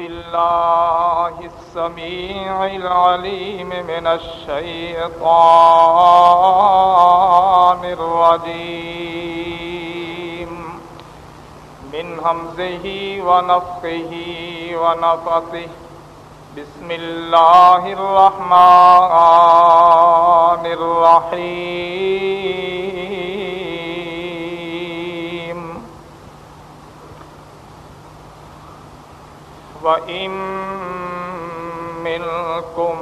بالله السميع العليم من الشيطان الرجيم. من همزه ونفقه ونفقه بسم الله الرحمن الرحيم. وإن منكم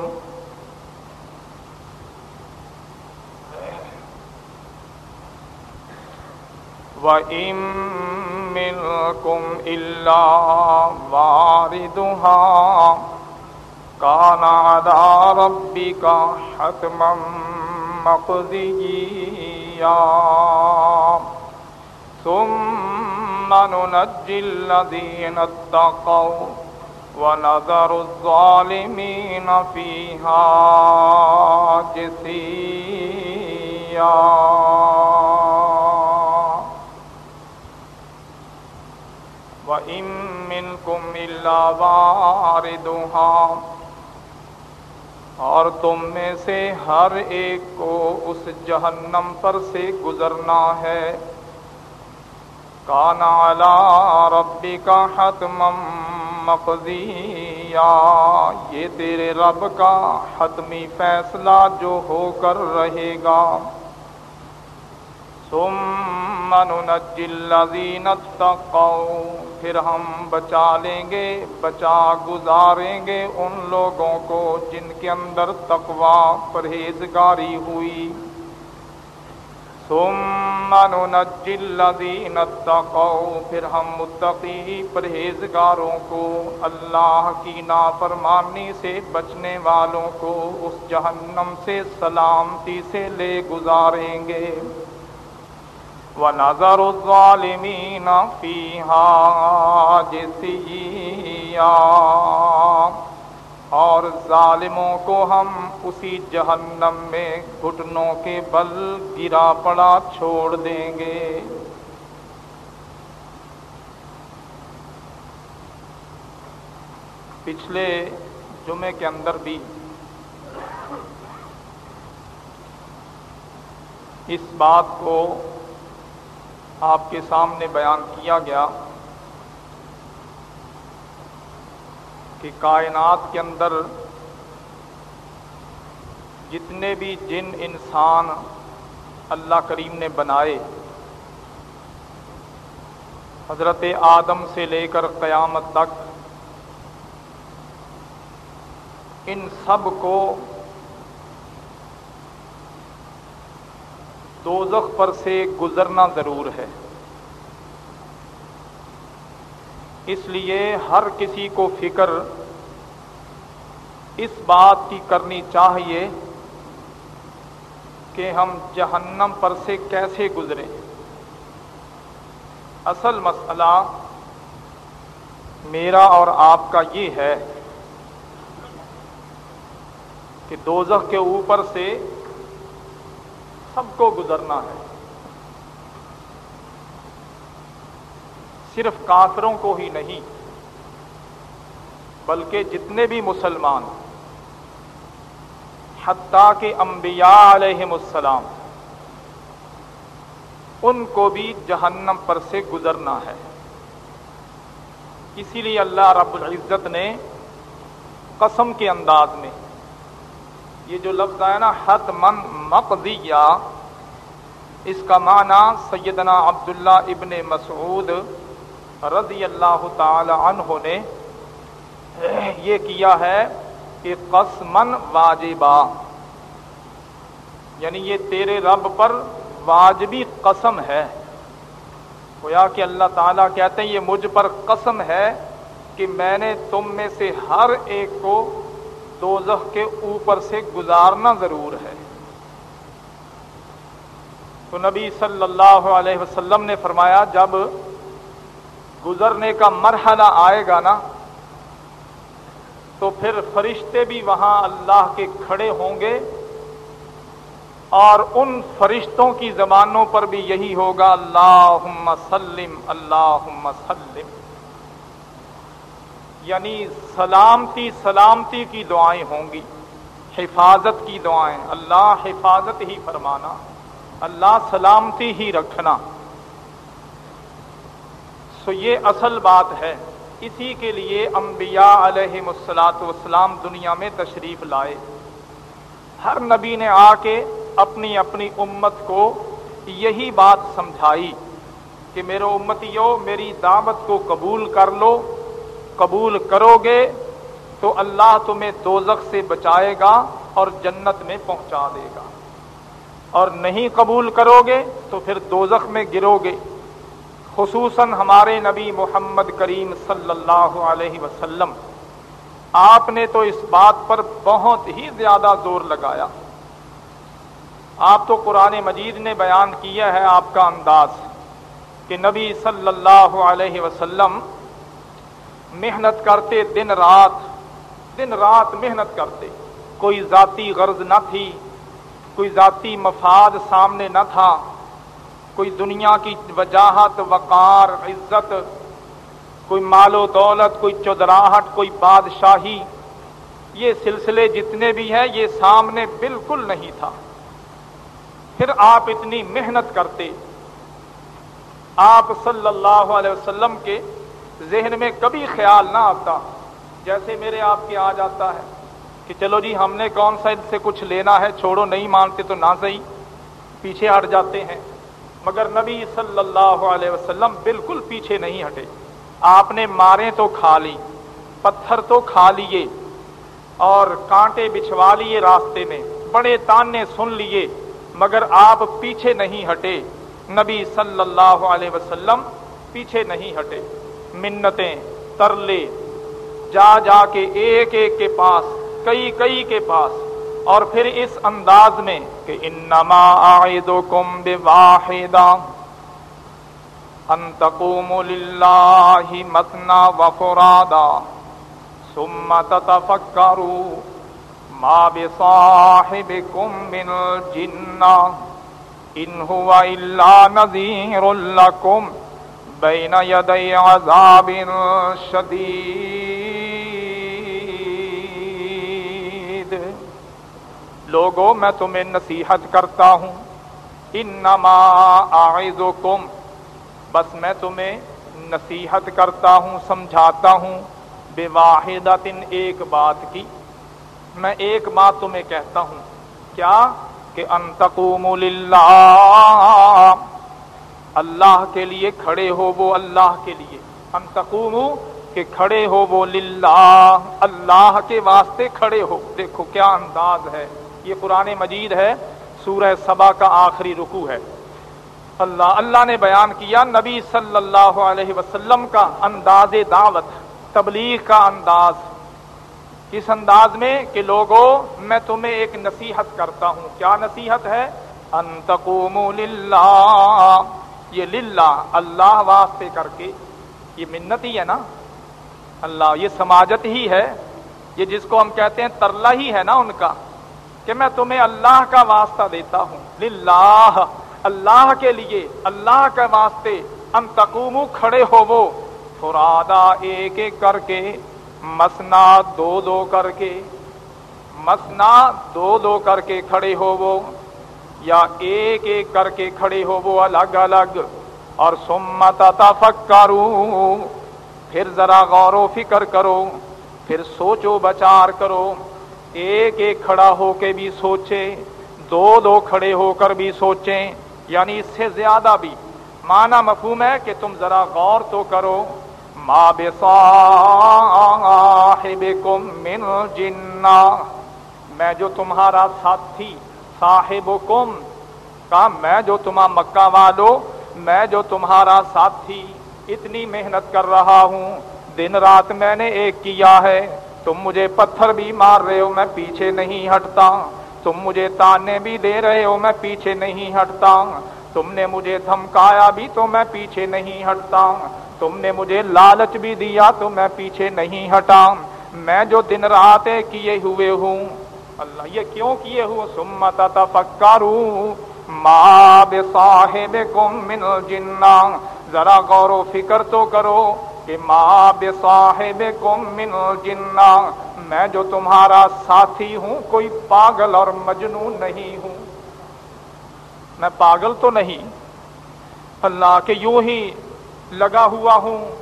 وإن منكم إلا واردها كان على ربك حتما مقضيا ثم ننجي الذين اتقوا ونذر الظالمين فيها جثيا وَإِن مِّنكُمْ إِلَّا وَارِدُهَا اور تم میں سے ہر ایک کو اس جہنم پر سے گزرنا ہے۔ کان علی ربی کا حتم مقضیا یہ تیرے رب کا حتمی فیصلہ جو ہو کر رہے گا ثم ننجي الذين اتقوا پھر ہم بچا لیں گے بچا گزاریں گے ان لوگوں کو جن کے اندر تقوا پرہیزگاری ہوئی ثم ننجي الذين اتقوا پھر ہم متقی پرہیزگاروں کو، اللہ کی نافرمانی سے بچنے والوں کو اس جہنم سے سلامتی سے لے گزاریں گے۔ وَنَذَرُ الظَّالِمِينَ فِيهَا جِثِيًّا۔ اور ظالموں کو ہم اسی جہنم میں گھٹنوں کے بل گرا پڑا چھوڑ دیں گے۔ پچھلے جمعے کے اندر بھی اس بات کو آپ کے سامنے بیان کیا گیا۔ کہ کائنات کے اندر جتنے بھی جن انسان اللہ کریم نے بنائے، حضرت آدم سے لے کر قیامت تک، ان سب کو دوزخ پر سے گزرنا ضرور ہے۔ اس لیے ہر کسی کو فکر اس بات کی کرنی چاہیے کہ ہم جہنم پر سے کیسے گزریں۔ اصل مسئلہ میرا اور آپ کا یہ ہے کہ دوزخ کے اوپر سے سب کو گزرنا ہے۔ صرف کافروں کو ہی نہیں، بلکہ جتنے بھی مسلمان، حتیٰ کہ انبیاء علیہم السلام، ان کو بھی جہنم پر سے گزرنا ہے۔ اسی لیے اللہ رب العزت نے قسم کے انداز میں یہ جو لفظ ہے نا حت من مقدیا اس کا معنی سیدنا عبداللہ ابن مسعود رضی اللہ تعالی عنہ نے یہ کیا ہے کہ قسمن واجبا یعنی یہ تیرے رب پر واجبی قسم ہے۔ گویا کہ اللہ تعالیٰ کہتے ہیں یہ مجھ پر قسم ہے کہ میں نے تم میں سے ہر ایک کو دوزخ کے اوپر سے گزارنا ضرور ہے۔ تو نبی صلی اللہ علیہ وسلم نے فرمایا، جب گزرنے کا مرحلہ آئے گا نا، تو پھر فرشتے بھی وہاں اللہ کے کھڑے ہوں گے اور ان فرشتوں کی زبانوں پر بھی یہی ہوگا اللہ سلم اللہ سلم۔ یعنی سلامتی سلامتی کی دعائیں ہوں گی، حفاظت کی دعائیں۔ اللہ حفاظت ہی فرمانا، اللہ سلامتی ہی رکھنا۔ سو یہ اصل بات ہے۔ اسی کے لیے انبیاء علیہ مسلاط وسلام دنیا میں تشریف لائے۔ ہر نبی نے آ کے اپنی اپنی امت کو یہی بات سمجھائی کہ میرے امتیوں میری دعوت کو قبول کر لو، قبول کرو گے تو اللہ تمہیں دوزخ سے بچائے گا اور جنت میں پہنچا دے گا۔ اور نہیں قبول کرو گے تو پھر دوزخ میں گرو گے۔ خصوصاً ہمارے نبی محمد کریم صلی اللہ علیہ وسلم، آپ نے تو اس بات پر بہت ہی زیادہ زور لگایا۔ آپ تو قرآن مجید نے بیان کیا ہے آپ کا انداز کہ نبی صلی اللہ علیہ وسلم محنت کرتے، دن رات دن رات محنت کرتے۔ کوئی ذاتی غرض نہ تھی، کوئی ذاتی مفاد سامنے نہ تھا۔ کوئی دنیا کی وجاہت، وقار، عزت، کوئی مال و دولت، کوئی چودراہٹ، کوئی بادشاہی، یہ سلسلے جتنے بھی ہیں، یہ سامنے بالکل نہیں تھا۔ پھر آپ اتنی محنت کرتے۔ آپ صلی اللہ علیہ وسلم کے ذہن میں کبھی خیال نہ آتا، جیسے میرے آپ کے آ جاتا ہے کہ چلو جی ہم نے کون سا ان سے کچھ لینا ہے، چھوڑو، نہیں مانتے تو نہ صحیح، پیچھے ہٹ جاتے ہیں۔ مگر نبی صلی اللہ علیہ وسلم بالکل پیچھے نہیں ہٹے۔ آپ نے مارے تو کھا لی، پتھر تو کھا لیے اور کانٹے بچھوا لیے راستے میں، بڑے تانے سن لیے، مگر آپ پیچھے نہیں ہٹے۔ نبی صلی اللہ علیہ وسلم پیچھے نہیں ہٹے۔ منتیں ترلے، جا جا کے ایک ایک کے پاس، کئی کئی کے پاس۔ اور پھر اس انداز میں کہ انما آئیدکم بواحدہ ان تقوموا للہ متنا وفرادا ثم تتفکروا ما بصاحبكم من الجنہ ان هو الا نذیر لکم بین یدی عذاب شدید لوگوں میں تمہیں نصیحت کرتا ہوں۔ انما اعظکم، بس میں تمہیں نصیحت کرتا ہوں، سمجھاتا ہوں۔ بے واحد ایک بات کی۔ میں ایک بات تمہیں کہتا ہوں۔ کیا؟ کہ انتقوم للہ۔ اللہ کے لیے کھڑے ہو وہ اللہ کے لیے۔ انتقوم کہ کھڑے ہو وہ للہ۔ اللہ کے واسطے کھڑے ہو۔ دیکھو کیا انداز ہے۔ یہ قرآن مجید ہے، سورہ سبا کا آخری رکو ہے۔ اللہ اللہ نے بیان کیا، نبی صلی اللہ علیہ وسلم کا انداز دعوت، تبلیغ کا انداز۔ کس انداز میں کہ لوگوں میں تمہیں ایک نصیحت کرتا ہوں۔ کیا نصیحت ہے؟ انتقوم للہ۔ یہ للہ، اللہ واسطے کر کے۔ یہ منت ہی ہے نا۔ اللہ، یہ سماجت ہی ہے۔ یہ جس کو ہم کہتے ہیں ترلا ہی ہے نا ان کا۔ کہ میں تمہیں اللہ کا واسطہ دیتا ہوں۔ للہ، اللہ کے لیے، اللہ کے واسطے۔ انتقوم کھڑے ہو وہ فرادا، ایک ایک کر کے۔ مسنا، دو دو کر کے۔ مسنا، دو دو کر کے کھڑے ہو وہ یا ایک ایک کر کے کھڑے ہو وہ الگ الگ۔ اور سمت تفکروا پھر ذرا غور و فکر کرو۔ پھر سوچو، بچار کرو۔ ایک ایک کھڑا ہو کے بھی سوچے، دو دو کھڑے ہو کر بھی سوچیں یعنی اس سے زیادہ بھی۔ مانا مفہوم ہے کہ تم ذرا غور تو کرو۔ ما من جنا۔ میں جو تمہارا ساتھی صاحب کم کا، میں جو تمہارا مکہ والو، میں جو تمہارا ساتھی، اتنی محنت کر رہا ہوں۔ دن رات میں نے ایک کیا ہے۔ تم مجھے پتھر بھی مار رہے ہو میں پیچھے نہیں ہٹتا تم مجھے تانے بھی دے رہے ہو میں پیچھے نہیں ہٹتا تم نے مجھے دھمکایا بھی تو میں پیچھے نہیں ہٹتا تم نے مجھے لالچ بھی دیا تو میں پیچھے نہیں ہٹا میں جو دن رات کیے ہوئے ہوں اللہ یہ کیوں کیے ہوئے سمت تفکرو ما بصاحبکم من الجنہ ذرا غور و فکر تو کرو کہ ماں بے صاحب من جنا میں جو تمہارا ساتھی ہوں، کوئی پاگل اور مجنو نہیں ہوں۔ میں پاگل تو نہیں، اللہ کے یوں ہی لگا ہوا ہوں۔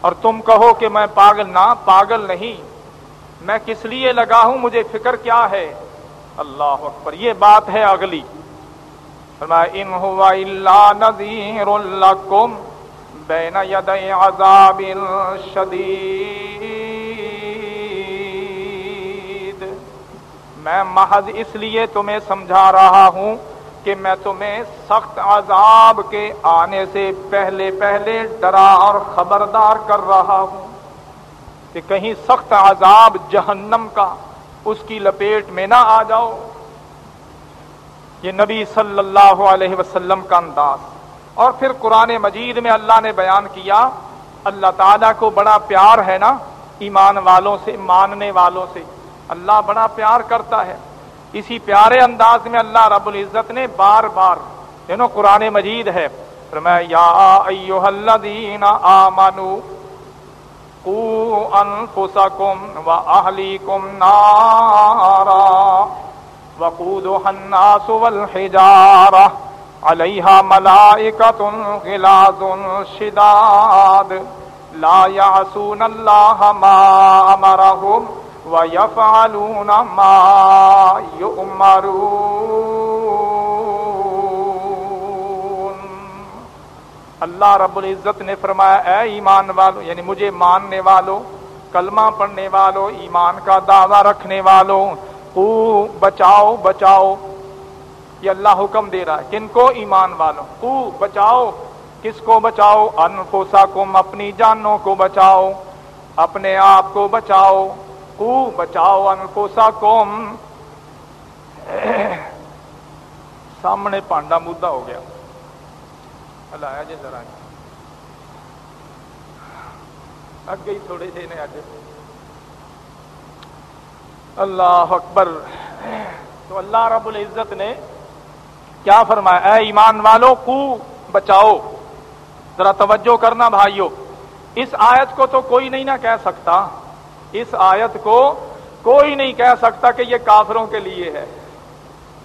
اور تم کہو کہ میں پاگل نہ پاگل نہیں۔ میں کس لیے لگا ہوں؟ مجھے فکر کیا ہے؟ اللہ اکبر، یہ بات ہے اگلی۔ ان ہوا اللہ نذیر لکم بین ید عذاب شدید میں محض اس لیے تمہیں سمجھا رہا ہوں کہ میں تمہیں سخت عذاب کے آنے سے پہلے پہلے ڈرا اور خبردار کر رہا ہوں کہ کہیں سخت عذاب جہنم کا اس کی لپیٹ میں نہ آ جاؤ۔ یہ نبی صلی اللہ علیہ وسلم کا انداز۔ اور پھر قرآن مجید میں اللہ نے بیان کیا، اللہ تعالیٰ کو بڑا پیار ہے نا، ایمان والوں سے، ماننے والوں سے۔ اللہ بڑا پیار کرتا ہے۔ اسی پیارے انداز میں اللہ رب العزت نے بار بار یعنی قرآن مجید ہے یا ایوہ الذین آمنوا قو انفسکم و اہلیکم نارا، وقودها الناس والحجارہ علیہ ملائکت غلاظ شداد لا يعصون اللہ ما امرهم ويفعلون ما يؤمرون اللہ رب العزت نے فرمایا، اے ایمان والو یعنی مجھے ماننے والو، کلمہ پڑھنے والو، ایمان کا دعویٰ رکھنے والو کو بچاؤ بچاؤ۔ یہ اللہ حکم دے رہا ہے۔ کن کو؟ ایمان والوں۔ کو بچاؤ۔ کس کو بچاؤ؟ انفوسا کم اپنی جانوں کو بچاؤ۔ اپنے آپ کو بچاؤ۔ کو بچاؤ انفوسا کم سامنے پانڈا مدا ہو گیا۔ اللہ جی ذرا۔ اگے ہی تھوڑے جی نے اج اللہ اکبر۔ تو اللہ رب العزت نے کیا فرمایا؟ اے ایمان والو، کو بچاؤ، ذرا توجہ کرنا بھائیو۔ اس آیت کو تو کوئی نہیں نہ کہہ سکتا۔ اس آیت کو کوئی نہیں کہہ سکتا کہ یہ کافروں کے لیے ہے۔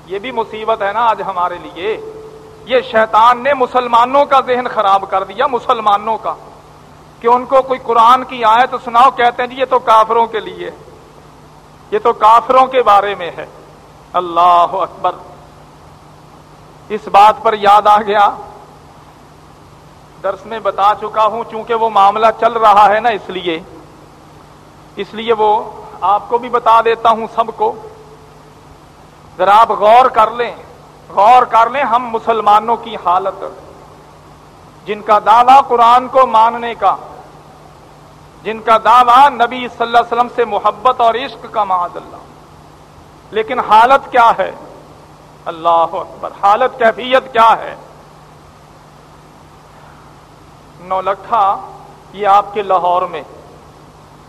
یہ بھی مصیبت ہے نا آج ہمارے لیے۔ یہ شیطان نے مسلمانوں کا ذہن خراب کر دیا، مسلمانوں کا۔ کہ ان کو کوئی قرآن کی آیت سناؤ، کہتے ہیں جی یہ تو کافروں کے لیے یہ تو کافروں کے بارے میں ہے۔ اللہ اکبر۔ اس بات پر یاد آ گیا۔ درس میں بتا چکا ہوں چونکہ وہ معاملہ چل رہا ہے نا اس لیے۔ اس لیے وہ آپ کو بھی بتا دیتا ہوں سب کو۔ ذرا آپ غور کر لیں۔ غور کر لیں ہم مسلمانوں کی حالت۔ جن کا دعویٰ قرآن کو ماننے کا، جن کا دعویٰ نبی صلی اللہ علیہ وسلم سے محبت اور عشق کا معذ اللہ۔ لیکن حالت کیا ہے؟ اللہ اکبر، حالت کیفیت کیا ہے؟ نولکھا، یہ آپ کے لاہور میں۔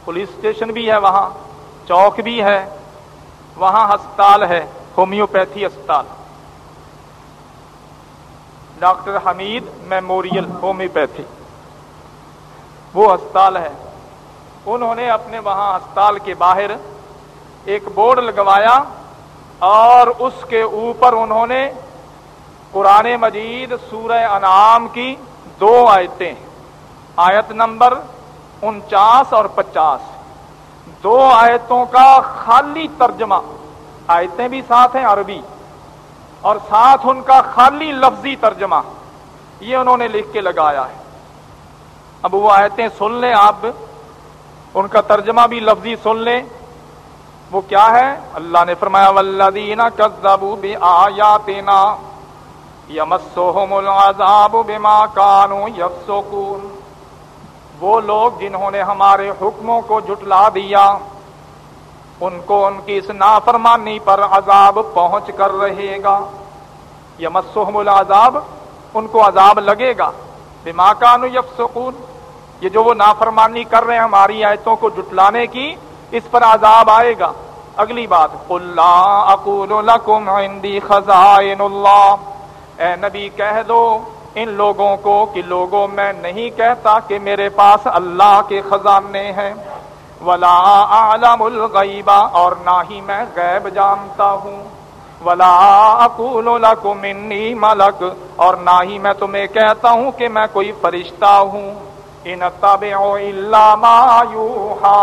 پولیس اسٹیشن بھی ہے وہاں، چوک بھی ہے، وہاں ہسپتال ہے، ہومیوپیتھی اسپتال ڈاکٹر حمید میموریل، ہومیوپیتھی۔ وہ اسپتال ہے۔ انہوں نے اپنے وہاں اسپتال کے باہر ایک بورڈ لگوایا۔ اور اس کے اوپر انہوں نے قرآن مجید، سورہ انعام کی دو آیتیں آیت نمبر انچاس اور پچاس۔ دو آیتوں کا خالی ترجمہ۔ آیتیں بھی ساتھ ہیں عربی۔ اور ساتھ ان کا خالی لفظی ترجمہ۔ یہ انہوں نے لکھ کے لگایا ہے۔ اب وہ آیتیں سن لیں آپ۔ ان کا ترجمہ بھی لفظی سن لیں۔ وہ کیا ہے؟ اللہ نے فرمایا ولدین کذبوا بآیاتنا یمسهم العذاب بما كانوا يفسقون۔ وہ لوگ جنہوں نے ہمارے حکموں کو جٹلا دیا، ان کو ان کی اس نافرمانی پر عذاب پہنچ کر رہے گا۔ یمسهم العذاب، ان کو عذاب لگے گا۔ بما كانوا يفسقون۔ یہ جو وہ نافرمانی کر رہے ہیں ہماری آیتوں کو جٹلانے کی اس پر عذاب آئے گا۔ اگلی بات اقول لکم عندی خزائن اللہ۔ اے نبی، کہہ دو ان لوگوں کو کہ لوگوں میں نہیں کہتا کہ میرے پاس اللہ کے خزانے ہیں۔ ولا عالم الغیبہ اور نہ ہی میں غیب جانتا ہوں۔ ولا اقول لکم انی ملک اور نہ ہی میں تمہیں کہتا ہوں کہ میں کوئی فرشتہ ہوں۔ ان تبع الا ما یوحا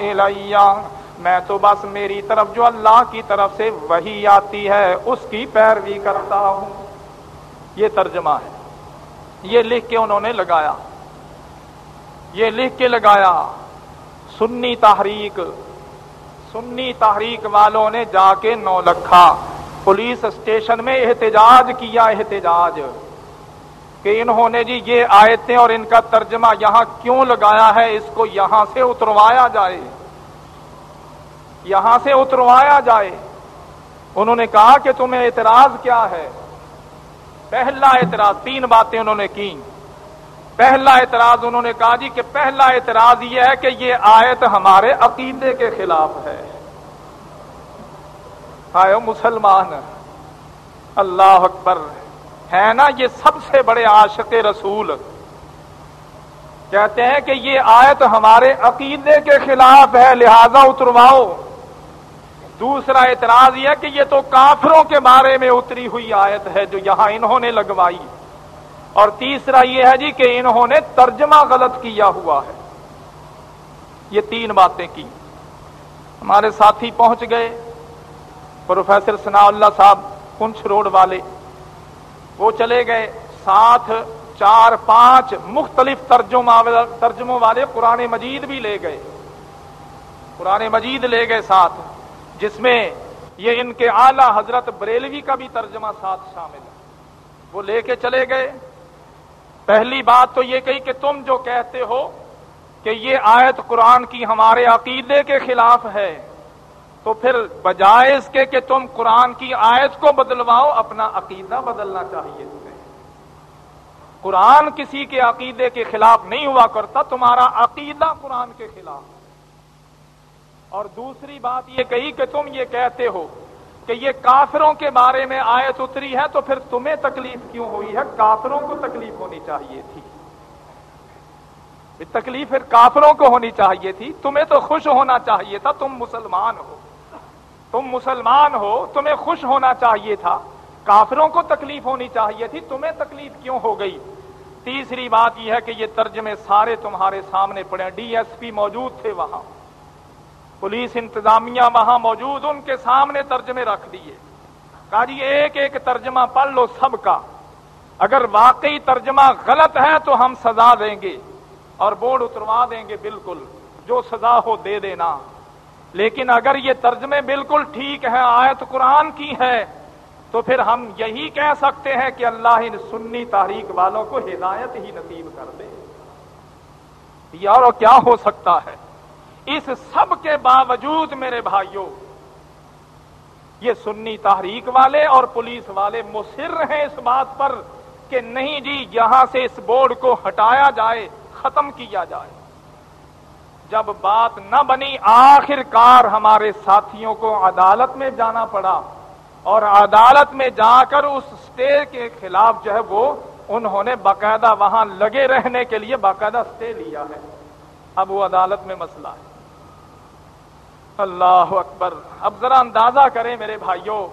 الیہ میں تو بس میری طرف، جو اللہ کی طرف سے وہی آتی ہے، اس کی پیروی کرتا ہوں۔ یہ ترجمہ ہے۔ یہ لکھ کے انہوں نے لگایا۔ یہ لکھ کے لگایا۔ سنی تحریک۔ سنی تحریک والوں نے جا کے نو لکھا۔ پولیس اسٹیشن میں احتجاج کیا، احتجاج۔ کہ انہوں نے جی یہ آیتیں اور ان کا ترجمہ یہاں کیوں لگایا ہے؟ اس کو یہاں سے اتروایا جائے۔ یہاں سے اتروایا جائے۔ انہوں نے کہا کہ تمہیں اعتراض کیا ہے۔ پہلا اعتراض، تین باتیں انہوں نے کی پہلا اعتراض، انہوں نے کہا جی کہ پہلا اعتراض یہ ہے کہ یہ آیت ہمارے عقیدے کے خلاف ہے۔ آئے مسلمان، اللہ اکبر۔ ہے نا یہ سب سے بڑے عاشق رسول۔ کہتے ہیں کہ یہ آیت ہمارے عقیدے کے خلاف ہے، لہذا اترواؤ۔ دوسرا اعتراض یہ کہ یہ تو کافروں کے بارے میں اتری ہوئی آیت ہے جو یہاں انہوں نے لگوائی۔ اور تیسرا یہ ہے جی کہ انہوں نے ترجمہ غلط کیا ہوا ہے۔ یہ تین باتیں کی۔ ہمارے ساتھی پہنچ گئے۔ پروفیسر ثناء اللہ صاحب کنچ روڈ والے۔ وہ چلے گئے۔ ساتھ چار پانچ مختلف ترجموں والے قرآن مجید بھی لے گئے۔ قرآن مجید لے گئے ساتھ، جس میں یہ ان کے اعلی حضرت بریلوی کا بھی ترجمہ ساتھ شامل ہے۔ وہ لے کے چلے گئے۔ پہلی بات تو یہ کہی کہ تم جو کہتے ہو کہ یہ آیت قرآن کی ہمارے عقیدے کے خلاف ہے۔ تو پھر بجائے اس کے کہ تم قرآن کی آیت کو بدلواؤ، اپنا عقیدہ بدلنا چاہیے تمہیں۔ قرآن کسی کے عقیدے کے خلاف نہیں ہوا کرتا، تمہارا عقیدہ قرآن کے خلاف۔ اور دوسری بات یہ کہی کہ تم یہ کہتے ہو کہ یہ کافروں کے بارے میں آیت اتری ہے تو پھر تمہیں تکلیف کیوں ہوئی ہے؟ کافروں کو تکلیف ہونی چاہیے تھی۔ تکلیف پھر کافروں کو ہونی چاہیے تھی، تمہیں تو خوش ہونا چاہیے تھا، تم مسلمان ہو۔ تم مسلمان ہو، تمہیں خوش ہونا چاہیے تھا۔ کافروں کو تکلیف ہونی چاہیے تھی، تمہیں تکلیف کیوں ہو گئی؟ تیسری بات یہ ہے کہ یہ ترجمے سارے تمہارے سامنے پڑے ڈی ایس پی موجود تھے وہاں۔ پولیس انتظامیہ وہاں موجود، ان کے سامنے ترجمے رکھ دیے۔ کہا جی ایک ایک ترجمہ پڑھ لو سب کا۔ اگر واقعی ترجمہ غلط ہے تو ہم سزا دیں گے اور بورڈ اتروا دیں گے بالکل۔ جو سزا ہو دے دینا۔ لیکن اگر یہ ترجمے بالکل ٹھیک ہے آیت قرآن کی ہے تو پھر ہم یہی کہہ سکتے ہیں کہ اللہ ان سنی تاریخ والوں کو ہدایت ہی نصیب کر دے۔ یار کیا ہو سکتا ہے؟ اس سب کے باوجود میرے بھائیوں یہ سنی تحریک والے اور پولیس والے مصر ہیں اس بات پر کہ نہیں جی یہاں سے اس بورڈ کو ہٹایا جائے، ختم کیا جائے۔ جب بات نہ بنی آخر کار ہمارے ساتھیوں کو عدالت میں جانا پڑا اور عدالت میں جا کر اس اسٹے کے خلاف جو ہے وہ انہوں نے باقاعدہ وہاں لگے رہنے کے لیے باقاعدہ اسٹے لیا ہے۔ اب وہ عدالت میں مسئلہ ہے۔ اللہ اکبر۔ اب ذرا اندازہ کریں میرے بھائیوں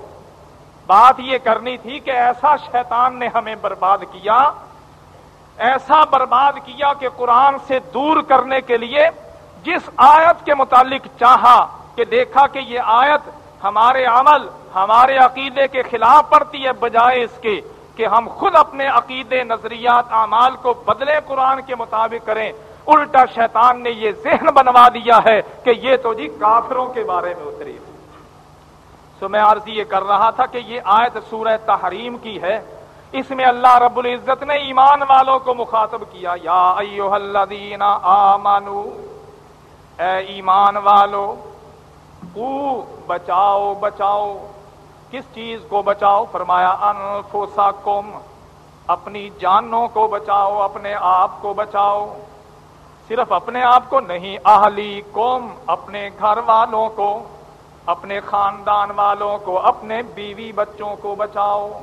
بات یہ کرنی تھی کہ ایسا شیطان نے ہمیں برباد کیا، ایسا برباد کیا کہ قرآن سے دور کرنے کے لیے جس آیت کے متعلق چاہا کہ دیکھا کہ یہ آیت ہمارے عمل، ہمارے عقیدے کے خلاف پڑتی ہے، بجائے اس کے کہ ہم خود اپنے عقیدے، نظریات، اعمال کو بدلے قرآن کے مطابق کریں۔ الٹا شیطان نے یہ ذہن بنوا دیا ہے کہ یہ تو جی کافروں کے بارے میں اتری سو میں عرض یہ کر رہا تھا کہ یہ آیت سورہ تحریم کی ہے۔ اس میں اللہ رب العزت نے ایمان والوں کو مخاطب کیا، یا ایوہ الذین آمنو اے ایمان والو او بچاؤ بچاؤ، کس چیز کو بچاؤ؟ فرمایا، انفسکم، اپنی جانوں کو بچاؤ، اپنے آپ کو بچاؤ۔ صرف اپنے آپ کو نہیں اہلی قوم اپنے گھر والوں کو، اپنے خاندان والوں کو، اپنے بیوی بچوں کو بچاؤ۔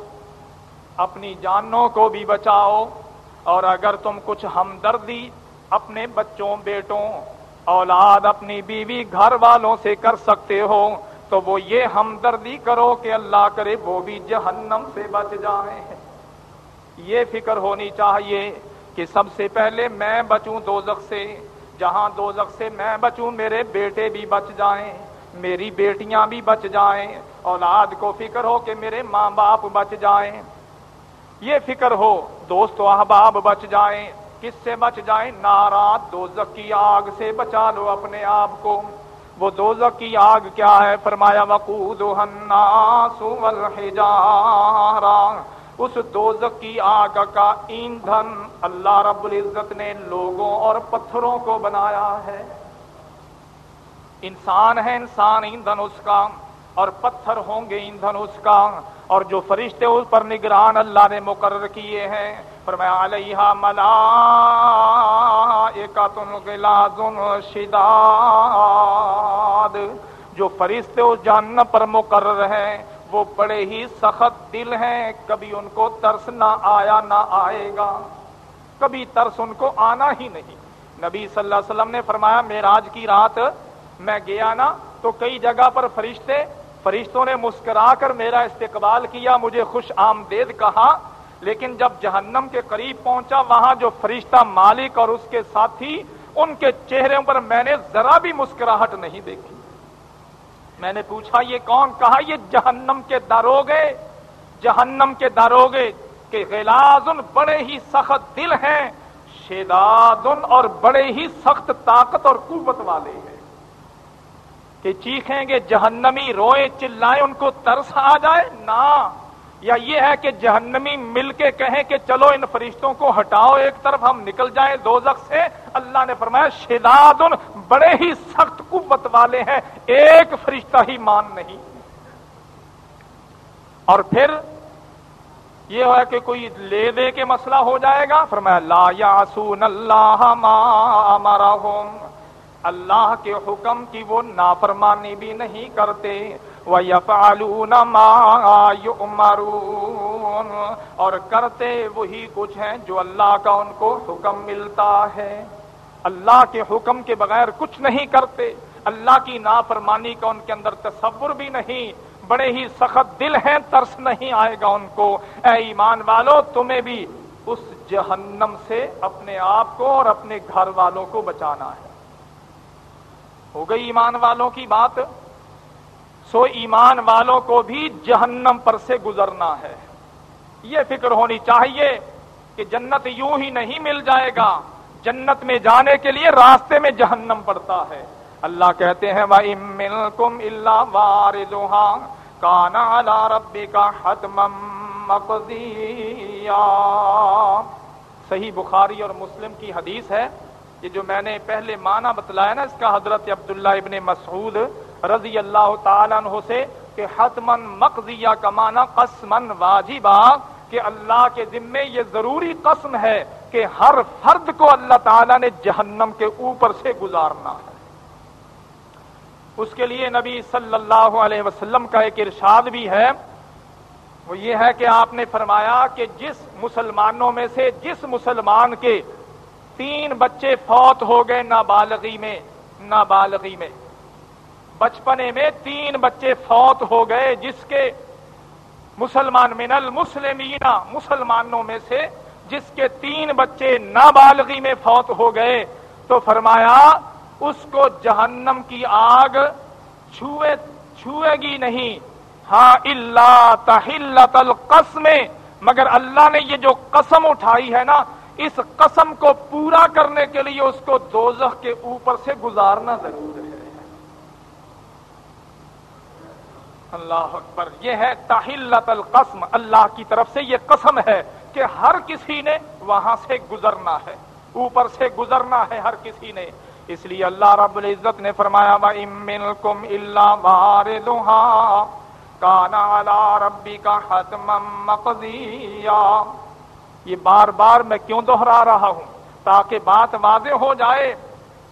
اپنی جانوں کو بھی بچاؤ۔ اور اگر تم کچھ ہمدردی، اپنے بچوں، بیٹوں اولاد اپنی بیوی گھر والوں سے کر سکتے ہو، تو وہ یہ ہمدردی کرو کہ اللہ کرے وہ بھی جہنم سے بچ جائیں۔ یہ فکر ہونی چاہیے کہ سب سے پہلے میں بچوں دوزخ سے، جہاں دوزخ سے میں بچوں میرے بیٹے بھی بچ جائیں، میری بیٹیاں بھی بچ جائیں، اولاد کو فکر ہو کہ میرے ماں باپ بچ جائیں۔ یہ فکر ہو، دوست و احباب بچ جائیں۔ کس سے بچ جائیں؟ نارات دوزخ کی آگ سے بچا لو اپنے آپ کو۔ وہ دوزخ کی آگ کیا ہے؟ فرمایا وقود اس دوزخ کی آگ کا ایندھن اللہ رب العزت نے لوگوں اور پتھروں کو بنایا ہے۔ انسان ہے انسان، ایندھن اس کا۔ اور پتھر ہوں گے ایندھن اس کا۔ اور جو فرشتے اس پر نگران، اللہ نے مقرر کیے ہیں۔ فرمایا علیہ ملا شداد۔ جو فرشتے اس جہنم پر مقرر ہیں، وہ بڑے ہی سخت دل ہیں۔ کبھی ان کو ترس نہ آیا، نہ آئے گا۔ کبھی ترس ان کو آنا ہی نہیں۔ نبی صلی اللہ علیہ وسلم نے فرمایا میراج کی رات میں گیا نا، تو کئی جگہ پر فرشتے، فرشتوں نے مسکرا کر میرا استقبال کیا، مجھے خوش آمدید کہا لیکن جب جہنم کے قریب پہنچا، وہاں جو فرشتہ مالک اور اس کے ساتھی، ان کے چہرے پر میں نے ذرا بھی مسکراہٹ نہیں دیکھی۔ میں نے پوچھا، یہ کون؟ کہا، یہ جہنم کے داروگے، جہنم کے داروگے کے غلازن بڑے ہی سخت دل ہیں، شیدادن اور بڑے ہی سخت طاقت اور قوت والے ہیں۔ کہ چیخیں گے، جہنمی روئے، چلائیں، ان کو ترس آ جائے؟ نہ۔ یا یہ ہے کہ جہنمی مل کے کہیں کہ چلو ان فرشتوں کو ہٹاؤ، ایک طرف ہم نکل جائیں دو سے۔ اللہ نے فرمایا شداد بڑے ہی سخت قوت والے ہیں، ایک فرشتہ ہی مان نہیں۔ اور پھر یہ ہے کہ کوئی لے دے کے مسئلہ ہو جائے گا۔ فرمایا، لا یاسون اللہ ما امرہم۔ اللہ کے حکم کی وہ نافرمانی بھی نہیں کرتے۔ وہ یفعلون ما یؤمرون اور کرتے وہی کچھ ہیں جو اللہ کا ان کو حکم ملتا ہے۔ اللہ کے حکم کے بغیر کچھ نہیں کرتے، اللہ کی نافرمانی کا ان کے اندر تصور بھی نہیں۔ بڑے ہی سخت دل ہیں، ترس نہیں آئے گا ان کو۔ اے ایمان والو، تمہیں بھی اس جہنم سے اپنے آپ کو اور اپنے گھر والوں کو بچانا ہے۔ ہو گئی ایمان والوں کی بات؟ سو ایمان والوں کو بھی جہنم پر سے گزرنا ہے۔ یہ فکر ہونی چاہیے کہ جنت یوں ہی نہیں مل جائے گا۔ جنت میں جانے کے لیے راستے میں جہنم پڑتا ہے۔ اللہ کہتے ہیں بھائی مل کم اللہ وار کانا ربی کا حتم صحیح بخاری اور مسلم کی حدیث ہے یہ جو میں نے پہلے معنی بتلایا نا اس کا حضرت عبداللہ ابن مسعود رضی اللہ تعالیٰ عنہ سے کہ حتمن مقضیہ کا معنی قسمن واجبا کہ اللہ کے ذمے یہ ضروری قسم ہے کہ ہر فرد کو اللہ تعالیٰ نے جہنم کے اوپر سے گزارنا ہے۔ اس کے لیے نبی صلی اللہ علیہ وسلم کا ایک ارشاد بھی ہے۔ وہ یہ ہے کہ آپ نے فرمایا کہ جس مسلمانوں میں سے جس مسلمان کے تین بچے فوت ہو گئے نابالغی میں نابالغی میں۔ بچپنے میں تین بچے فوت ہو گئے، جس کے مسلمان من المسلمین، مسلمانوں میں سے جس کے تین بچے نابالغی میں فوت ہو گئے، تو فرمایا، اس کو جہنم کی آگ چھوئے چھوئے گی نہیں۔ ہاں اللہ تحلت القسم۔ مگر اللہ نے یہ جو قسم اٹھائی ہے نا، اس قسم کو پورا کرنے کے لیے اس کو دوزخ کے اوپر سے گزارنا ضرور ہے۔ اللہ اکبر، یہ ہے تاہلت القسم۔ اللہ کی طرف سے یہ قسم ہے کہ ہر کسی نے وہاں سے گزرنا ہے، اوپر سے گزرنا ہے ہر کسی نے۔ اس لیے اللہ رب العزت نے فرمایا کم اللہ بار کانا ربی کا حتم یہ بار بار میں کیوں دوہرا رہا ہوں؟ تاکہ بات واضح ہو جائے،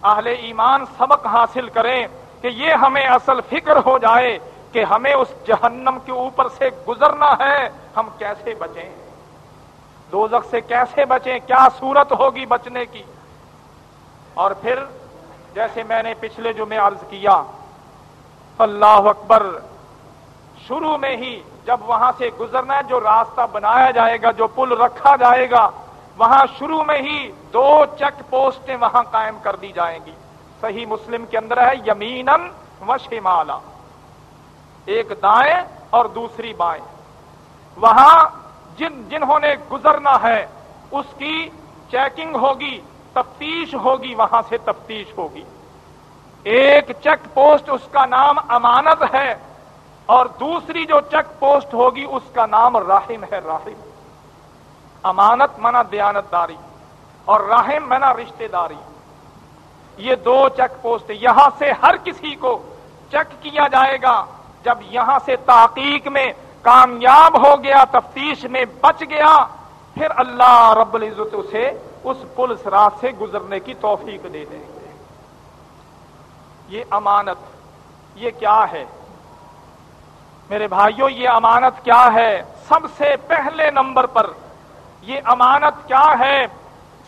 اہل ایمان سبق حاصل کریں کہ یہ ہمیں اصل فکر ہو جائے۔ کہ ہمیں اس جہنم کے اوپر سے گزرنا ہے، ہم کیسے بچیں؟ دوزخ سے کیسے بچیں؟ کیا صورت ہوگی بچنے کی؟ اور پھر جیسے میں نے پچھلے جو میں عرض کیا، اللہ اکبر، شروع میں ہی جب وہاں سے گزرنا ہے، جو راستہ بنایا جائے گا، جو پل رکھا جائے گا، وہاں شروع میں ہی دو چیک پوسٹیں وہاں قائم کر دی جائیں گی۔ صحیح مسلم کے اندر ہے یمین و شمالا۔ ایک دائیں اور دوسری بائیں۔ وہاں جن جنہوں نے گزرنا ہے، اس کی چیکنگ ہوگی، تفتیش ہوگی، وہاں سے تفتیش ہوگی۔ ایک چیک پوسٹ اس کا نام امانت ہے اور دوسری جو چیک پوسٹ ہوگی، اس کا نام راہم ہے۔ راہم امانت منا دیانت داری اور راہم منا رشتے داری یہ دو چیک پوسٹ یہاں سے ہر کسی کو چیک کیا جائے گا۔ جب یہاں سے تحقیق میں کامیاب ہو گیا، تفتیش میں بچ گیا، پھر اللہ رب العزت اسے اس پل رات سے گزرنے کی توفیق دے دیں گے۔ یہ امانت، یہ کیا ہے؟ میرے بھائیوں یہ امانت کیا ہے؟ سب سے پہلے نمبر پر۔ یہ امانت کیا ہے؟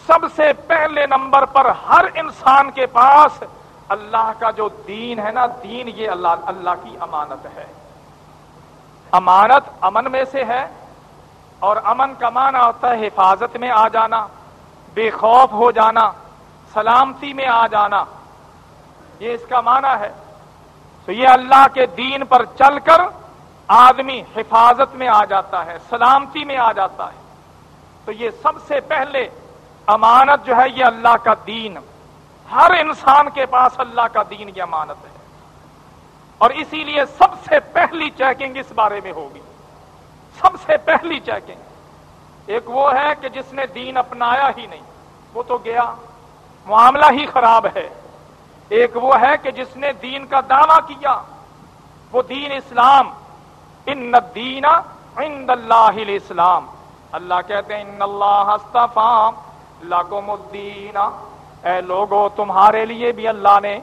سب سے پہلے نمبر پر ہر انسان کے پاس اللہ کا جو دین ہے نا، دین یہ اللہ اللہ کی امانت ہے۔ امانت امن میں سے ہے اور امن کا معنی ہوتا ہے حفاظت میں آ جانا، بے خوف ہو جانا، سلامتی میں آ جانا۔ یہ اس کا معنی ہے۔ تو یہ اللہ کے دین پر چل کر آدمی حفاظت میں آ جاتا ہے، سلامتی میں آ جاتا ہے۔ تو یہ سب سے پہلے امانت جو ہے، یہ اللہ کا دین۔ ہر انسان کے پاس اللہ کا دین یہ امانت ہے۔ اور اسی لیے سب سے پہلی چیکنگ اس بارے میں ہوگی۔ سب سے پہلی چیکنگ ایک وہ ہے کہ جس نے دین اپنایا ہی نہیں، وہ تو گیا۔ معاملہ ہی خراب ہے۔ ایک وہ ہے کہ جس نے دین کا دعوی کیا، وہ دین اسلام۔ ان دینا عند اللہ اسلام اللہ کہتے ہیں، ان اللہ لکم الدین۔ اے لوگو، تمہارے لیے بھی اللہ نے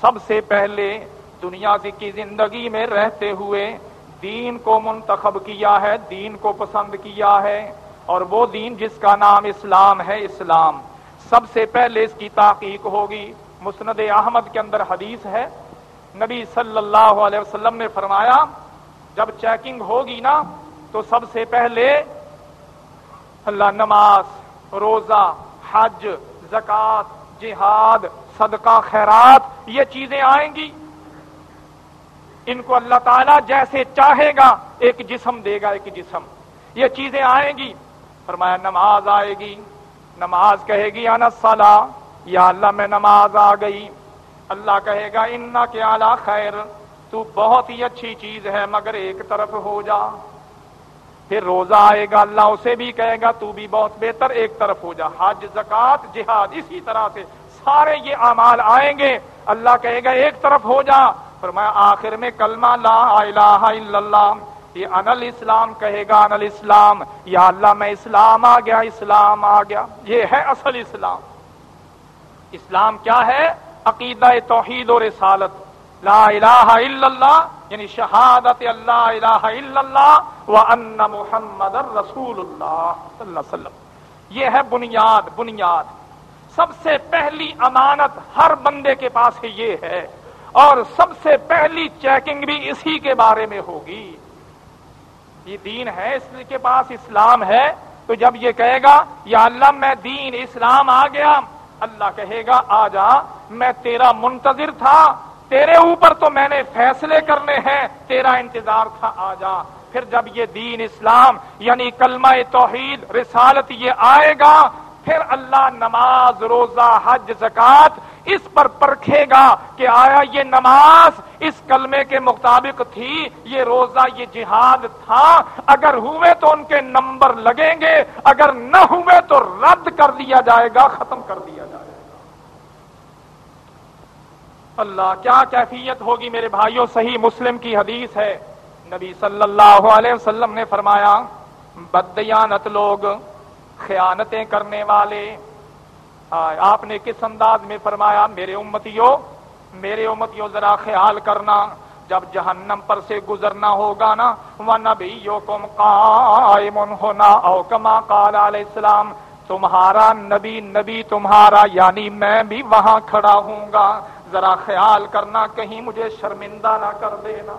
سب سے پہلے دنیا کی زندگی میں رہتے ہوئے دین کو منتخب کیا ہے، دین کو پسند کیا ہے، اور وہ دین جس کا نام اسلام ہے، اسلام۔ سب سے پہلے اس کی تحقیق ہوگی۔ مسند احمد کے اندر حدیث ہے۔ نبی صلی اللہ علیہ وسلم نے فرمایا، جب چیکنگ ہوگی نا، تو سب سے پہلے اللہ، نماز، روزہ، حج زکات جہاد، صدقہ، خیرات، یہ چیزیں آئیں گی۔ ان کو اللہ تعالیٰ جیسے چاہے گا، ایک جسم دے گا، ایک جسم۔ یہ چیزیں آئیں گی۔ فرمایا، نماز آئے گی۔ نماز کہے گی انسلا یا اللہ، میں نماز آ گئی۔ اللہ کہے گا ان کے اعلی خیر۔ تو بہت ہی اچھی چیز ہے، مگر ایک طرف ہو جا۔ پھر روزہ آئے گا، اللہ اسے بھی کہے گا، تو بھی بہت بہتر، ایک طرف ہو جا، حج زکات جہاد، اسی طرح سے سارے یہ اعمال آئیں گے۔ اللہ کہے گا، ایک طرف ہو جا۔ فرمایا، آخر میں کلمہ لا الہ الا اللہ، یہ انل اسلام کہے گا انل اسلام یا اللہ، میں اسلام آ گیا، اسلام آ گیا۔ یہ ہے اصل اسلام۔ اسلام کیا ہے؟ عقیدہ توحید اور رسالت۔ لا الہ الا اللہ یعنی شہادت اللہ الہ الا اللہ و ان محمد رسول اللہ صلی اللہ علیہ وسلم۔ یہ ہے بنیاد بنیاد۔ سب سے پہلی امانت ہر بندے کے پاس یہ ہے، اور سب سے پہلی چیکنگ بھی اسی کے بارے میں ہوگی۔ یہ دین ہے، اس کے پاس اسلام ہے۔ تو جب یہ کہے گا، یا اللہ میں دین اسلام آ گیا، اللہ کہے گا، آ جا، میں تیرا منتظر تھا۔ تیرے اوپر تو میں نے فیصلے کرنے ہیں، تیرا انتظار تھا، آ جا۔ پھر جب یہ دین اسلام یعنی کلمہ توحید، رسالت یہ آئے گا، پھر اللہ نماز، روزہ، حج زکات اس پر پرکھے گا کہ آیا یہ نماز اس کلمے کے مطابق تھی، یہ روزہ، یہ جہاد تھا۔ اگر ہوئے تو ان کے نمبر لگیں گے، اگر نہ ہوئے تو رد کر دیا جائے گا، ختم کر دیا جائے گا۔ اللہ، کیا کیفیت ہوگی میرے بھائیوں؟ صحیح مسلم کی حدیث ہے۔ نبی صلی اللہ علیہ وسلم نے فرمایا، بدیانت لوگ خیانتیں کرنے والے۔ آپ نے کس انداز میں فرمایا، میرے امتیوں میرے امتیوں ذرا خیال کرنا۔ جب جہنم پر سے گزرنا ہوگا نا وہ نبی کم قائم ہونا او کما قال علیہ السلام، تمہارا نبی نبی تمہارا یعنی میں بھی وہاں کھڑا ہوں گا۔ ذرا خیال کرنا، کہیں مجھے شرمندہ نہ کر دینا۔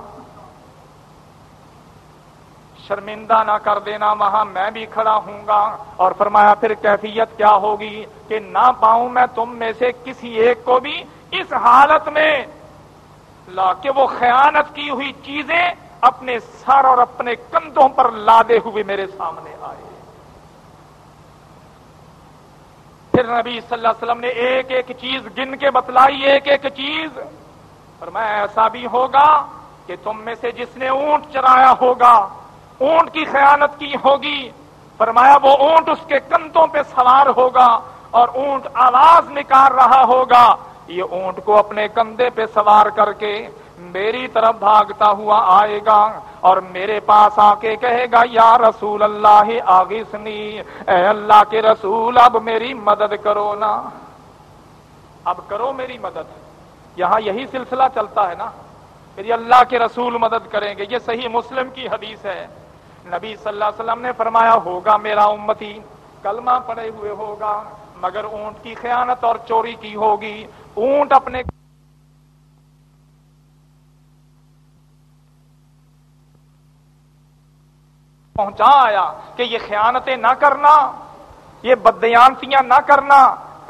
شرمندہ نہ کر دینا، وہاں میں بھی کھڑا ہوں گا۔ اور فرمایا، پھر کیفیت کیا ہوگی کہ نہ پاؤں میں تم میں سے کسی ایک کو بھی اس حالت میں لا کہ وہ خیانت کی ہوئی چیزیں اپنے سر اور اپنے کندھوں پر لادے ہوئے میرے سامنے آئے۔ پھر نبی صلی اللہ علیہ وسلم نے ایک ایک چیز گن کے بتلائی، ایک ایک چیز۔ اور میں ایسا بھی ہوگا کہ تم میں سے جس نے اونٹ چرایا ہوگا، اونٹ کی خیانت کی ہوگی۔ فرمایا، وہ اونٹ اس کے کندھوں پہ سوار ہوگا اور اونٹ آواز نکال رہا ہوگا۔ یہ اونٹ کو اپنے کندھے پہ سوار کر کے میری طرف بھاگتا ہوا آئے گا اور میرے پاس آ کے کہے گا، یا رسول اللہ آگسنی اے اللہ کے رسول، اب میری مدد کرو نا۔ اب کرو میری مدد۔ یہاں یہی سلسلہ چلتا ہے نا۔ میری اللہ کے رسول مدد کریں گے۔ یہ صحیح مسلم کی حدیث ہے۔ نبی صلی اللہ علیہ وسلم نے فرمایا، ہوگا میرا امتی۔ کلمہ پڑے ہوئے ہوگا، مگر اونٹ کی خیانت اور چوری کی ہوگی۔ اونٹ اپنے پہنچا آیا کہ یہ خیانتیں نہ کرنا یہ بدیانتیاں نہ کرنا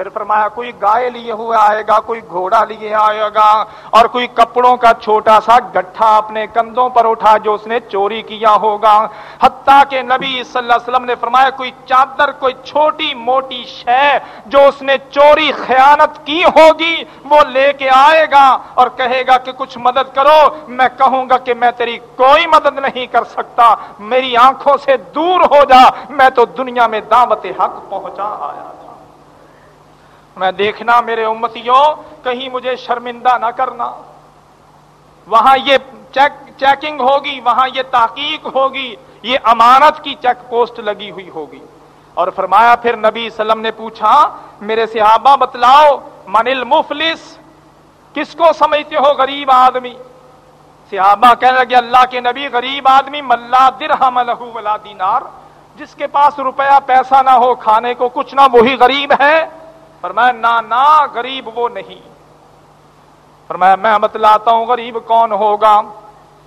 پھر فرمایا، کوئی گائے لیے ہوئے آئے گا، کوئی گھوڑا لیے آئے گا اور کوئی کپڑوں کا چھوٹا سا گٹھا اپنے کندھوں پر اٹھا جو اس نے چوری کیا ہوگا۔ حتیٰ کہ نبی صلی اللہ علیہ وسلم نے فرمایا، کوئی چادر، کوئی چھوٹی موٹی شے جو اس نے چوری خیانت کی ہوگی، وہ لے کے آئے گا اور کہے گا کہ کچھ مدد کرو، میں کہوں گا کہ میں تیری کوئی مدد نہیں کر سکتا، میری آنکھوں سے دور ہو جا، میں تو دنیا میں دعوت حق پہنچا آیا تھا۔ میں دیکھنا میرے امتیوں، کہیں مجھے شرمندہ نہ کرنا۔ وہاں یہ چیک، چیکنگ ہوگی، وہاں یہ تحقیق ہوگی، یہ امانت کی چیک پوسٹ لگی ہوئی ہوگی۔ اور فرمایا، پھر نبی وسلم نے پوچھا، میرے صحابہ بتلاؤ، من المفلس، کس کو سمجھتے ہو غریب آدمی؟ صحابہ کہنے لگے، اللہ کے نبی، غریب آدمی ملا درہم لہو ولا دینار، جس کے پاس روپیہ پیسہ نہ ہو، کھانے کو کچھ نہ، وہی غریب ہے۔ فرمایا نہ نا، غریب وہ نہیں۔ فرمایا، میں بتلاتا ہوں، غریب کون ہوگا؟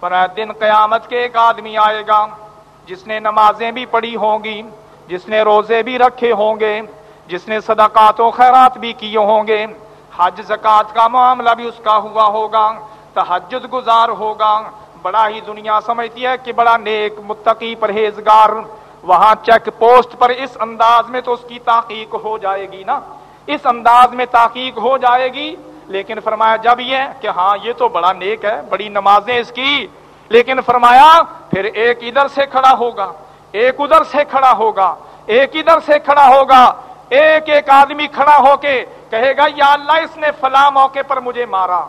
فرمایا، دن قیامت کے ایک آدمی آئے گا، جس نے نمازیں بھی پڑھی ہوں گی، جس نے روزے بھی رکھے ہوں گے، جس نے صدقات و خیرات بھی کیے ہوں گے۔ حج زکات کا معاملہ بھی اس کا ہوا ہوگا تحجد گزار ہوگا۔ بڑا ہی دنیا سمجھتی ہے کہ بڑا نیک، متقی پرہیزگار۔ وہاں چیک پوسٹ پر اس انداز میں تو اس کی تحقیق ہو جائے گی نا۔ اس انداز میں تحقیق ہو جائے گی۔ لیکن فرمایا، جب یہ کہ ہاں یہ تو بڑا نیک ہے، بڑی نمازیں اس کی۔ لیکن فرمایا، پھر ایک ادھر سے کھڑا ہوگا، ایک ادھر سے کھڑا ہوگا، ایک ادھر سے کھڑا ہوگا۔ ایک ایک آدمی کھڑا ہو کے کہے گا، یا اللہ، اس نے فلاں موقع پر مجھے مارا۔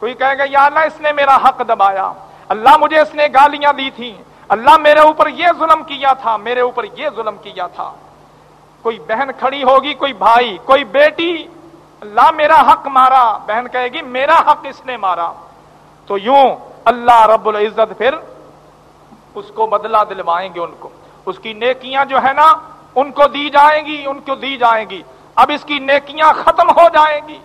کوئی کہے گا، یا اللہ، اس نے میرا حق دبایا۔ اللہ، مجھے اس نے گالیاں دی تھی اللہ، میرے اوپر یہ ظلم کیا تھا، میرے اوپر یہ ظلم کیا تھا۔ کوئی بہن کھڑی ہوگی، کوئی بھائی، کوئی بیٹی، اللہ میرا حق مارا، بہن کہے گی میرا حق اس نے مارا۔ تو یوں اللہ رب العزت پھر اس کو بدلا دلوائیں گے ان کو۔ اس کی نیکیاں جو ہے نا، ان کو دی جائیں گی، ان کو دی جائیں گی۔ اب اس کی نیکیاں ختم ہو جائیں گی۔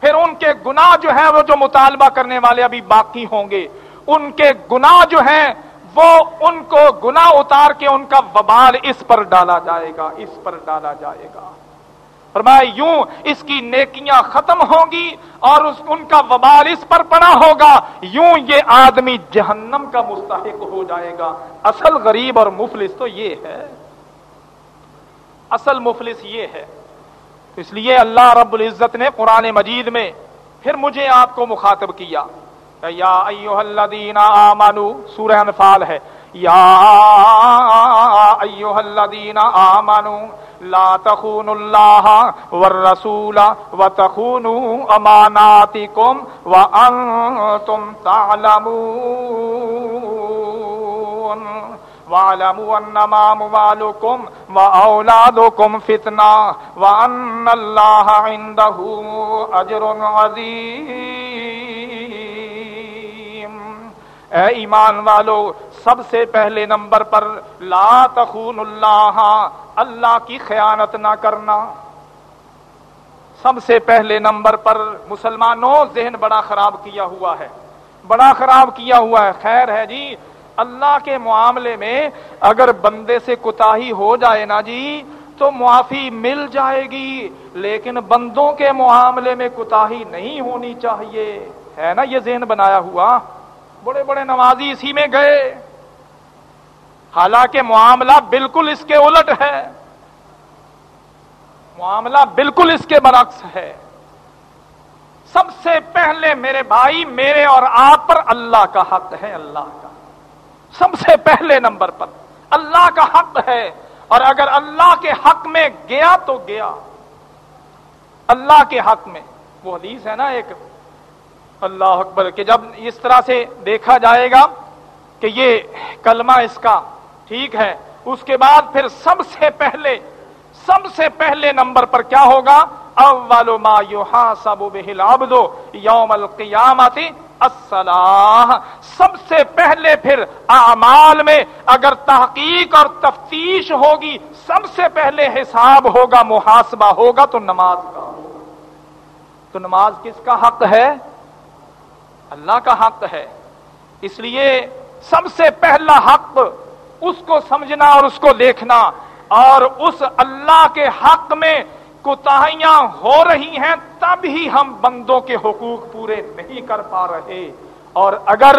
پھر ان کے گناہ جو ہے وہ جو مطالبہ کرنے والے ابھی باقی ہوں گے۔ ان کے گناہ جو ہیں وہ ان کو گنا اتار کے ان کا وبال اس پر ڈالا جائے گا، اس پر ڈالا جائے گا۔ فرمایا، یوں اس کی نیکیاں ختم ہوں گی اور اس ان کا وبال اس پر پڑا ہوگا، یوں یہ آدمی جہنم کا مستحق ہو جائے گا۔ اصل غریب اور مفلس تو یہ ہے۔ اصل مفلس یہ ہے۔ اس لیے اللہ رب العزت نے قرآن مجید میں پھر مجھے آپ کو مخاطب کیا۔ یا ایوہ الذین آمنو، سورہ انفال ہے۔ یا ایوہ الذین آمنو، لا تخونوا اللہ والرسول وتخونوا اماناتکم وانتم تعلمون۔ وَاعْلَمُوا أَنَّمَا أَمْوَالُكُمْ وَأَوْلَادُكُمْ فِتْنَةٌ وَأَنَّ اللَّهَ عِندَهُ أَجْرٌ عَظِيمٌ اے ایمان والو، سب سے پہلے نمبر پر لا تخون اللہ اللہ کی خیانت نہ کرنا۔ سب سے پہلے نمبر پر مسلمانوں، ذہن بڑا خراب کیا ہوا ہے۔ بڑا خراب کیا ہوا ہے۔ خیر ہے جی اللہ کے معاملے میں اگر بندے سے کوتا ہو جائے نا جی تو معافی مل جائے گی، لیکن بندوں کے معاملے میں کوتا نہیں ہونی چاہیے۔ ہے نا یہ ذہن بنایا ہوا؟ بڑے بڑے نمازی اسی میں گئے۔ حالانکہ معاملہ بالکل اس کے الٹ ہے۔ معاملہ بالکل اس کے برعکس ہے۔ سب سے پہلے میرے بھائی، میرے اور آپ پر اللہ کا حق ہے، اللہ کا۔ سب سے پہلے نمبر پر۔ اللہ کا حق ہے۔ اور اگر اللہ کے حق میں گیا تو گیا۔ اللہ کے حق میں۔ وہ حدیث ہے نا ایک۔ اللہ اکبر، کہ جب اس طرح سے دیکھا جائے گا کہ یہ کلمہ اس کا ٹھیک ہے، اس کے بعد پھر سب سے پہلے، سب سے پہلے نمبر پر کیا ہوگا؟ اول ما یحاسب به العبد یوم القیامت الصلاح۔ سب سے پہلے پھر اعمال میں اگر تحقیق اور تفتیش ہوگی، سب سے پہلے حساب ہوگا، محاسبہ ہوگا، تو نماز کا ہوگا۔ تو نماز کس کا حق ہے؟ اللہ کا حق ہے۔ اس لیے سب سے پہلا حق اس کو سمجھنا اور اس کو دیکھنا اور اس اللہ کے حق میں کوتاہیاں ہو رہی ہیں تب ہی ہم بندوں کے حقوق پورے نہیں کر پا رہے۔ اور اگر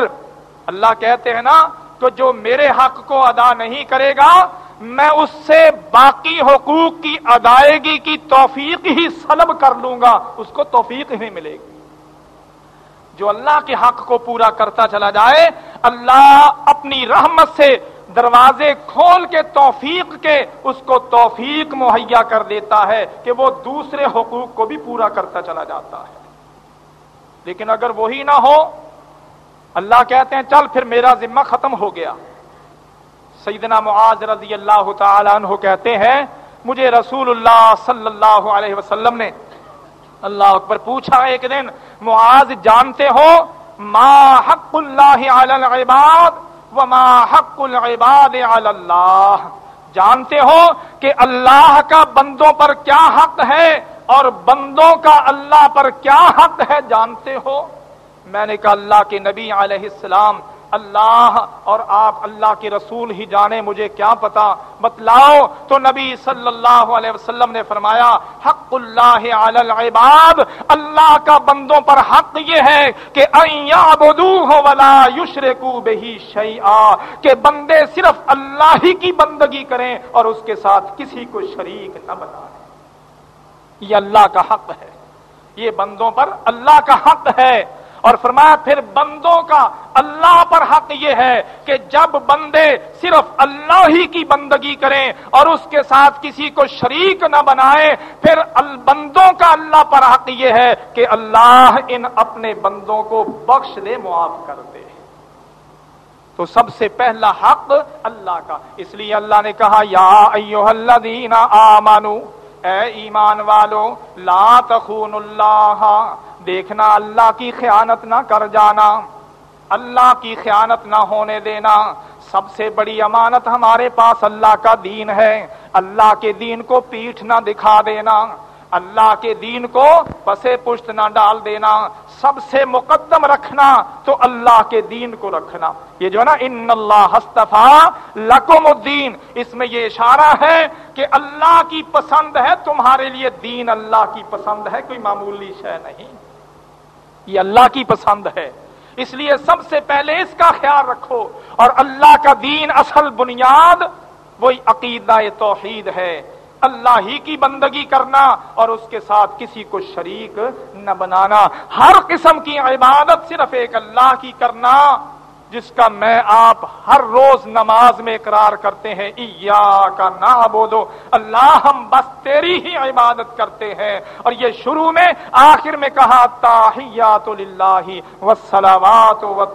اللہ کہتے ہیں نا تو جو میرے حق کو ادا نہیں کرے گا، میں اس سے باقی حقوق کی ادائیگی کی توفیق ہی سلب کر لوں گا، اس کو توفیق ہی ملے گی۔ جو اللہ کے حق کو پورا کرتا چلا جائے، اللہ اپنی رحمت سے دروازے کھول کے توفیق کے اس کو توفیق مہیا کر دیتا ہے کہ وہ دوسرے حقوق کو بھی پورا کرتا چلا جاتا ہے۔ لیکن اگر وہی نہ ہو، اللہ کہتے ہیں، چل پھر میرا ذمہ ختم ہو گیا۔ سیدنا معاذ رضی اللہ تعالی عنہ کہتے ہیں، مجھے رسول اللہ صلی اللہ علیہ وسلم نے اللہ اکبر پوچھا ایک دن، معاذ جانتے ہو؟ ما حق اللہ علی العباد وما حق العباد علی اللہ۔ جانتے ہو کہ اللہ کا بندوں پر کیا حق ہے اور بندوں کا اللہ پر کیا حق ہے؟ جانتے ہو؟ میں نے کہا اللہ کے نبی علیہ السلام اللہ اور آپ اللہ کے رسول ہی جانے، مجھے کیا پتا؟ بتلاؤ، تو نبی صلی اللہ علیہ وسلم نے فرمایا، حق اللہ علی العباد، اللہ کا بندوں پر حق یہ ہے کہ ولا یشرکو بہی شیئا، کہ بندے صرف اللہ ہی کی بندگی کریں اور اس کے ساتھ کسی کو شریک نہ بنائیں۔ یہ اللہ کا حق ہے۔ یہ بندوں پر اللہ کا حق ہے۔ اور فرمایا، پھر بندوں کا اللہ پر حق یہ ہے کہ جب بندے صرف اللہ ہی کی بندگی کریں اور اس کے ساتھ کسی کو شریک نہ بنائے پھر بندوں کا اللہ پر حق یہ ہے کہ اللہ ان اپنے بندوں کو بخش دے، معاف کر دے۔ تو سب سے پہلا حق اللہ کا۔ اس لیے اللہ نے کہا، یا ایوہ الذین آمنوا اے ایمان والو، لا تخون اللہ دیکھنا، اللہ کی خیانت نہ کر جانا، اللہ کی خیانت نہ ہونے دینا۔ سب سے بڑی امانت ہمارے پاس اللہ کا دین ہے۔ اللہ کے دین کو پیٹھ نہ دکھا دینا۔ اللہ کے دین کو پسے پشت نہ ڈال دینا۔ سب سے مقدم رکھنا تو اللہ کے دین کو رکھنا۔ یہ جو ہے نا، ان اللہ ہستفا لکم الدین۔ اس میں یہ اشارہ ہے کہ اللہ کی پسند ہے، تمہارے لیے دین اللہ کی پسند ہے، کوئی معمولی شے نہیں۔ یہ اللہ کی پسند ہے۔ اس لیے سب سے پہلے اس کا خیال رکھو۔ اور اللہ کا دین اصل بنیاد وہی عقیدہ توحید ہے۔ اللہ ہی کی بندگی کرنا اور اس کے ساتھ کسی کو شریک نہ بنانا۔ ہر قسم کی عبادت صرف ایک اللہ کی کرنا۔ جس کا میں آپ ہر روز نماز میں اقرار کرتے ہیں ایا کا نہ بولو اللہ ہم بس تیری ہی عبادت کرتے ہیں۔ اور یہ شروع میں، آخر میں کہا تاحیات اللہ سلامات و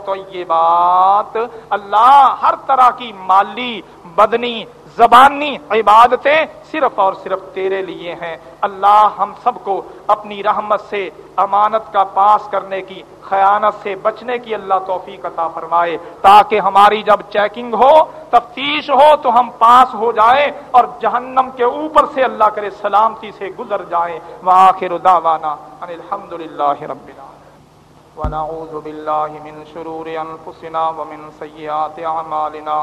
اللہ ہر طرح کی مالی، بدنی زبانی عبادتیں صرف اور صرف تیرے لیے ہیں۔ اللہ ہم سب کو اپنی رحمت سے، امانت کا پاس کرنے کی، خیانت سے بچنے کی اللہ توفیق عطا فرمائے۔ تاکہ ہماری جب چیکنگ ہو، تفتیش ہو، تو ہم پاس ہو جائیں اور جہنم کے اوپر سے اللہ کرے سلامتی سے گزر جائیں۔ وآخر دعوانا ان الحمد للہ رب ونعوذ باللہ من شرور انفسنا ومن سیئات اعمالنا۔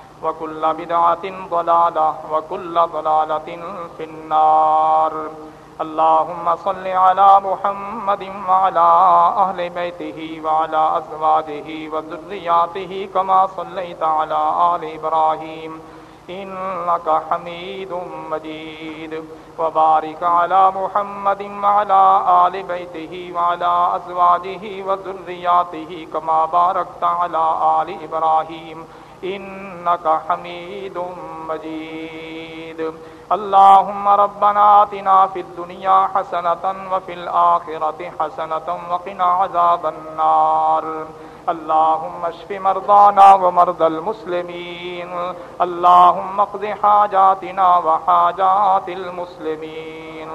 وكل بدعة ضلالة وكل ضلالة في النار. اللهم صل على محمد وعلى أهل بيته وعلى أزواجه وذرياته كما صليت على آل إبراهيم. إنك حميد مجيد. وبارك على محمد وعلى آل بيته وعلى أزواجه وذرياته كما باركت على آل إبراهيم. إنك حميد مجيد. اللهم ربنا آتنا في الدنيا حسنة وفي الآخرة حسنة وقنا عذاب النار. اللهم اشف مرضانا ومرضى المسلمين. اللهم اقض حاجاتنا وحاجات المسلمين.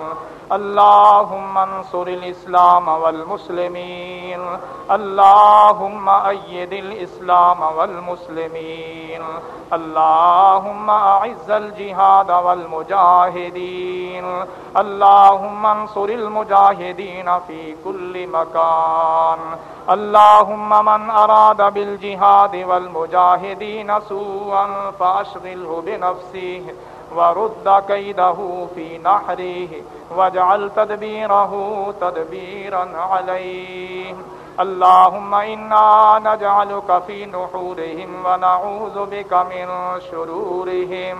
اللهم انصر الإسلام والمسلمين. اللهم أيد الإسلام والمسلمين. اللهم أعز الجهاد والمجاهدين. اللهم انصر المجاهدين في كل مكان. اللهم من أراد بالجهاد والمجاهدين سوءا فأشغله بنفسه ورد كيده في نحره واجعل تدبيره تدبيرا عليه. اللهم إنا نجعلك في نحورهم ونعوذ بك من شرورهم.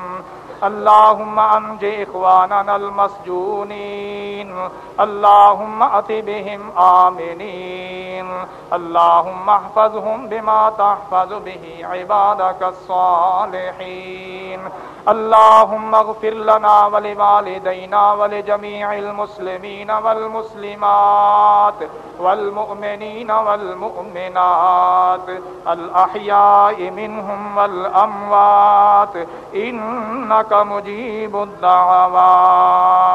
اللهم أنج إخواننا المسجونين. اللهم أت بهم آمنين. اللهم احفظهم بما تحفظ به عبادك الصالحين. اللهم اغفر لنا ولوالدينا ولجميع المسلمين والمسلمات والمؤمنين والمؤمنات، الأحياء منهم والأموات، إنك مجيب الدعوات.